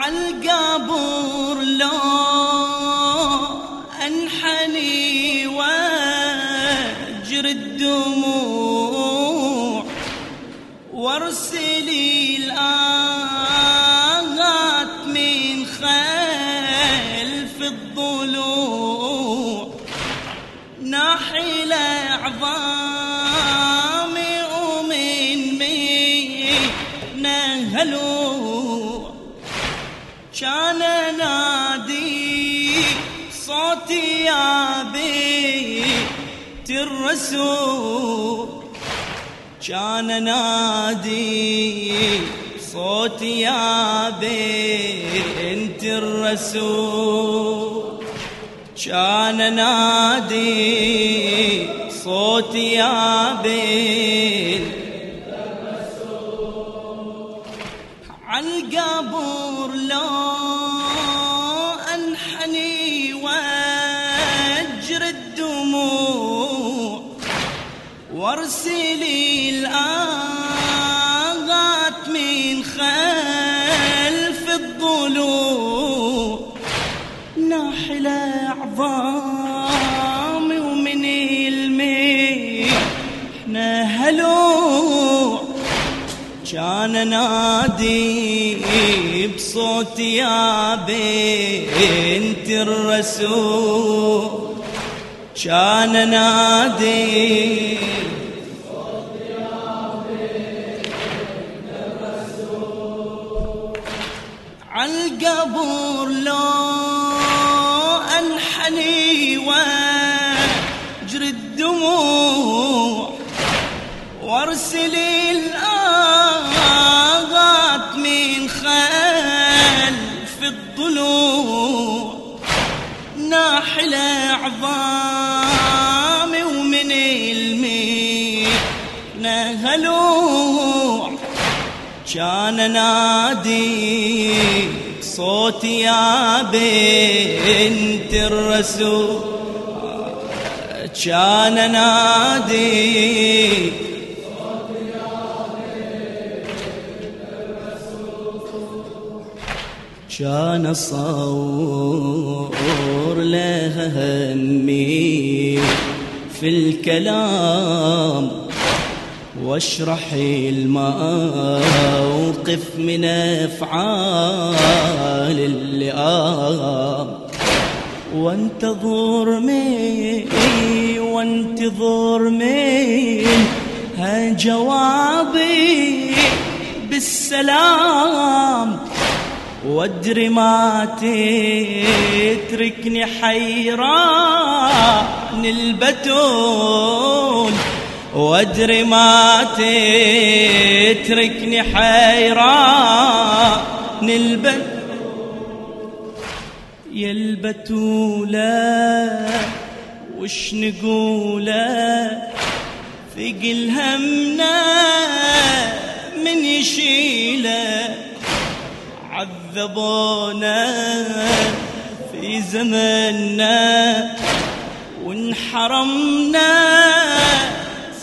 عالقبر لو الرسول كان نادي صوتي يا بنت الرسول. كان نادي صوتي يا بنت عالقبر لو وارسلي الآغات من خلف الضلوع. ناحل عظامي ومن المحنة هلوع. كان نادي بصوتي يا بنت الرسول. كان نادي عالقبر لو أنحني وأجري الدموع وأرسل الآغات من خلف الضلوع ناحل عظامي ومن المينا هلوع كان نادي صوتي يا بنت الرسول. كان نادي. كان صور لها همي في الكلام. واشرح الموقف من أفعال اللئام. وانتظر مني وانتظر منها جوابي بالسلام. وادري ما تتركني حيران البتول. وادري ما تتركني حيران البتول يا البتولة وش نقوله؟ ثقل همنا من يشيله. عذبونا في زمننا وانحرمنا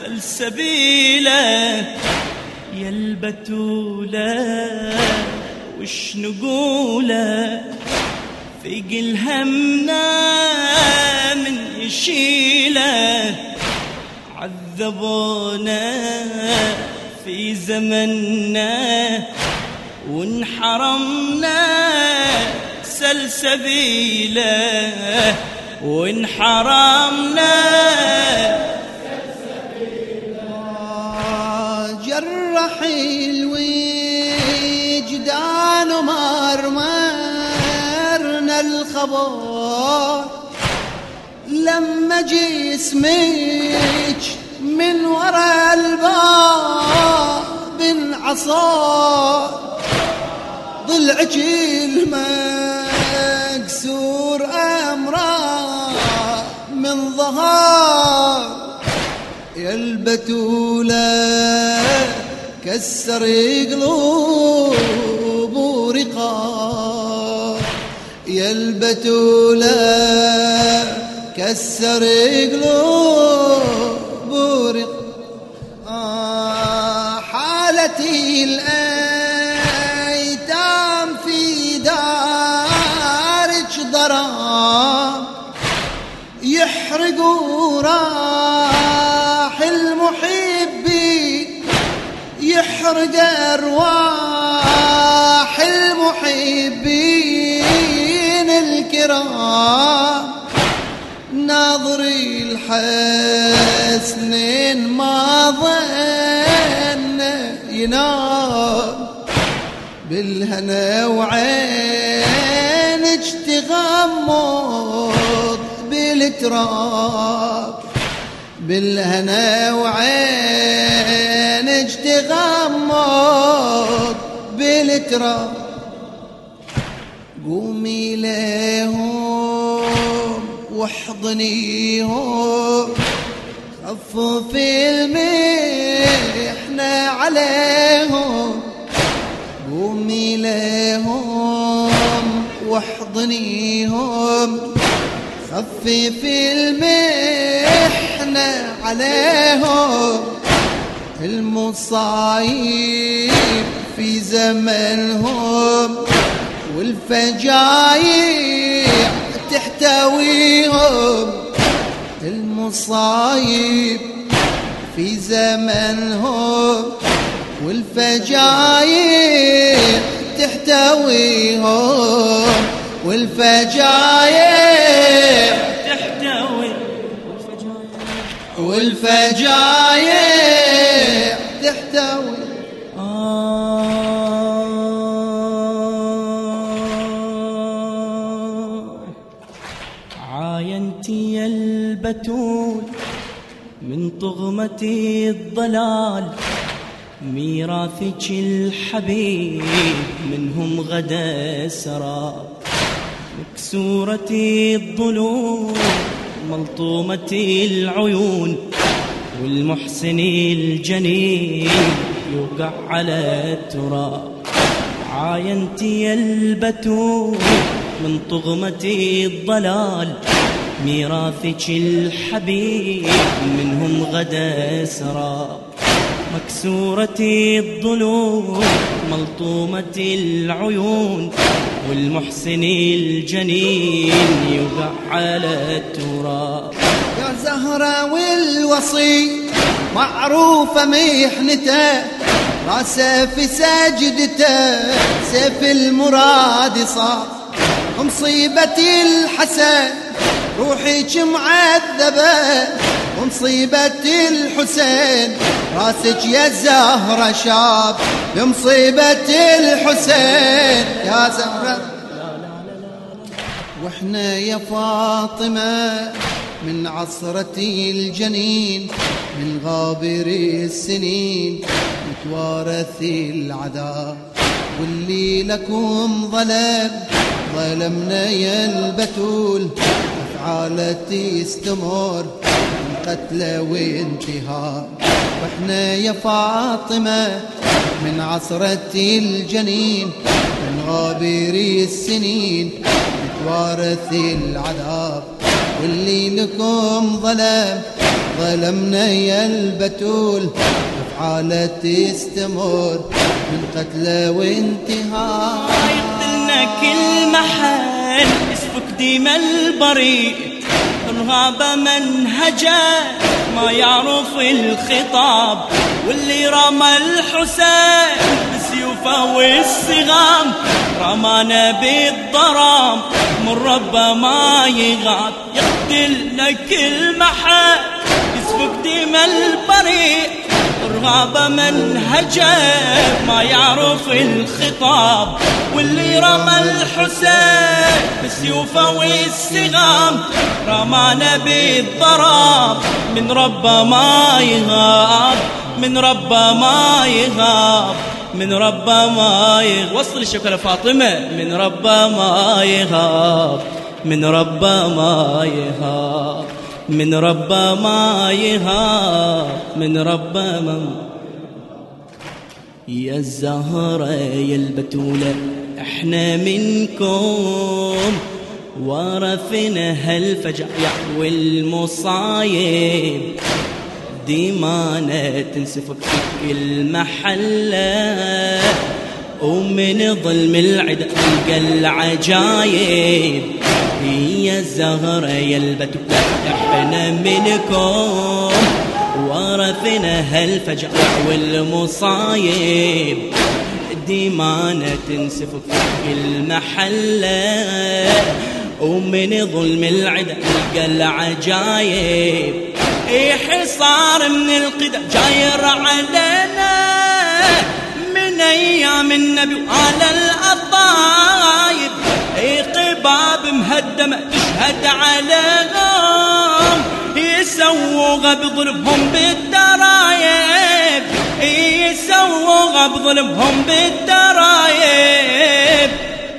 سلسبيله يا البتولة وش نقوله ثقل همنا من يشيله عذبونا في زمننا وانحرمنا سلسبيله وانحرمنا الخبر لما جسمك من ورا الباب انعصر ضلعك المكسور امره من ظهر يا البتولة كسر قلوب البتولة كسر قلوب ورق آه حالتي الأيتام في دارك ضرام. يحرق راح المحبين يحرق أرواح. ناظري الحسنين ما ظن ينام بالهنا وعينك تغمض بالتراب. بالهنا وعينك تغمض بالتراب. قومي لهم واحضنيهم خففي المحنة عليهم قومي لهم واحضنيهم خففي المحنة عليهم. المصايب في زمنهم والفجايع تحتويهم المصايب في زمنهم والفجايع تحتويهم والفجايع تحتوي والفجايع طغمة الضلال ميراثك الحبيب منهم غدا سرى مكسورة الظلوم ملطومة العيون والمحسن الجنين يوقع على التراب. عاينتي البتول من طغمة الضلال ميراثك الحبيب منهم غدا سراب مكسورة الظلوم ملطومة العيون والمحسن الجنين يوقع على التراب. يا زهرة والوصي معروفة محنته. راسه في ساجدته سيف المراد صار مصيبة الحسن روحك معذبة ومصيبة الحسين راسك يا زهرة شاب. بمصيبة الحسين يا زهرة. وإحنا يا فاطمة من عصرة الجنين من غابر السنين متوارث العذاب. واللي لكم ظلم ظلمنا يا البتول. أفعال تستمر من قتل وانتهار. وإحنا يا فاطمة من عصرة الجنين من غابر السنين نتوارث العذاب. واللي لكم ظلم ظلمنا يا البتول. أفعال تستمر من قتل وانتهار يقتلنا كل محل يسفك ديما البريء ارهاب منهجه ما يعرف الخطاب. واللي رمى الحسين بسيوفه والسغام رمانا بالضرام من ربه ما يغاب. يقتلنا كل محل يسفك ديما البريء ارهاب منهجه ما يعرف الخطاب واللي رمى الحسين بسيوفه والسغام رمانا بالضراب من ربه ما يغاب من ربه ما يغاب من ربه ما يغاب. وصل الشكر فاطمه من ربه ما يغاب من ربه ما يهاب من ربه ما يهاب من ربه ما يا الزهرة يا البتولة إحنا منكم ورثنا هالفجايع والمصايب. ديمانة تنسفك في كل محلة ومن ظلم العدا تلقى العجايب. هي الزهرة يا البتولة إحنا منكم ورثنا هالفجع والمصايب. ديمانة تنسفك في كل محلة ومن ظلم العدا نلقى العجايب. إي حصار من القدم جاير علينا من أيام النبي وعلى الأطايب. قباب مهدمه تشهد عليهم يسوغ بظلمهم بالدرايب يسوغ بظلمهم بالدرايب.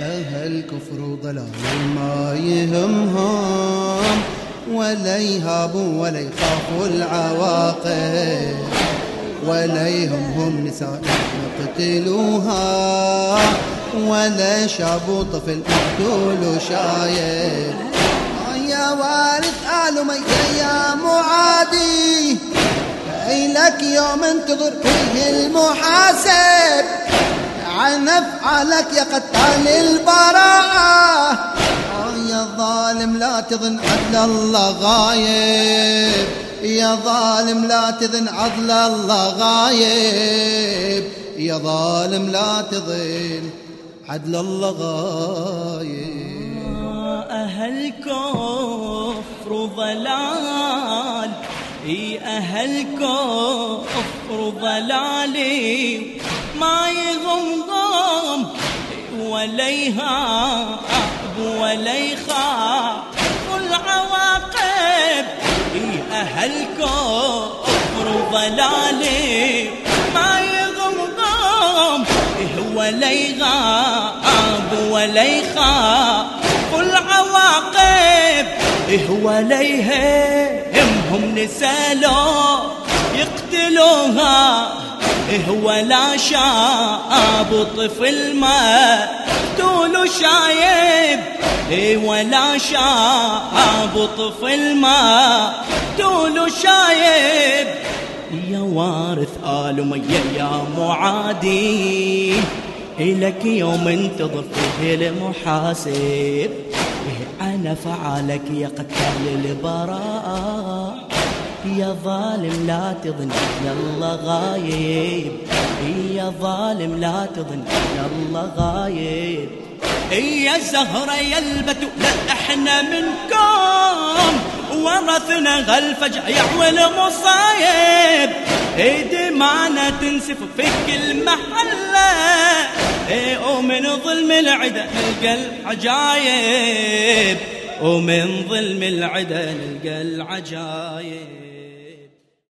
أهل كفر وضلال ما يهمهم ولا يهابوا ولا يخافوا العواقب. ولا يهمهم نساء يقتلوها ولا شاب طفل مقتول وشايب يا وارث آل ميت يا معادي لك يوم انتظر فيه المحاسب. عن أفعالك يا قتال البراءة. يا ظالم لا تظن عدل الله غايب. يا ظالم لا تظن عدل الله غايب. يا ظالم لا تظن عدل الله غايب. أهل كفر وضلال إي أهل كفر ضلالي ما يغمضم ولا يهاب ولا اي أهل كفر ضلالي ما يغمضم ولا يغاب ولا يخاف العواقب ولا يهمهم نسالوا. يقتلوها ولا شاب طفل ما تقول شايب ولا شاب طفل ما. تقول شايب يا وارث آل مية يا معادي إلك يوم انتظر فيه المحاسب أنا فعلك يا قتال البراء. يا ظالم لا تظن الله غايب. يا ظالم لا تظن الله غايب. يا زهرة يا البتول لا إحنا منكم. ورثنا غالفجع والمصايب دمعنا تنسف في كل محلة ومن ظلم العدا نلقى العجايب. ومن ظلم العدا نلقى العجايب.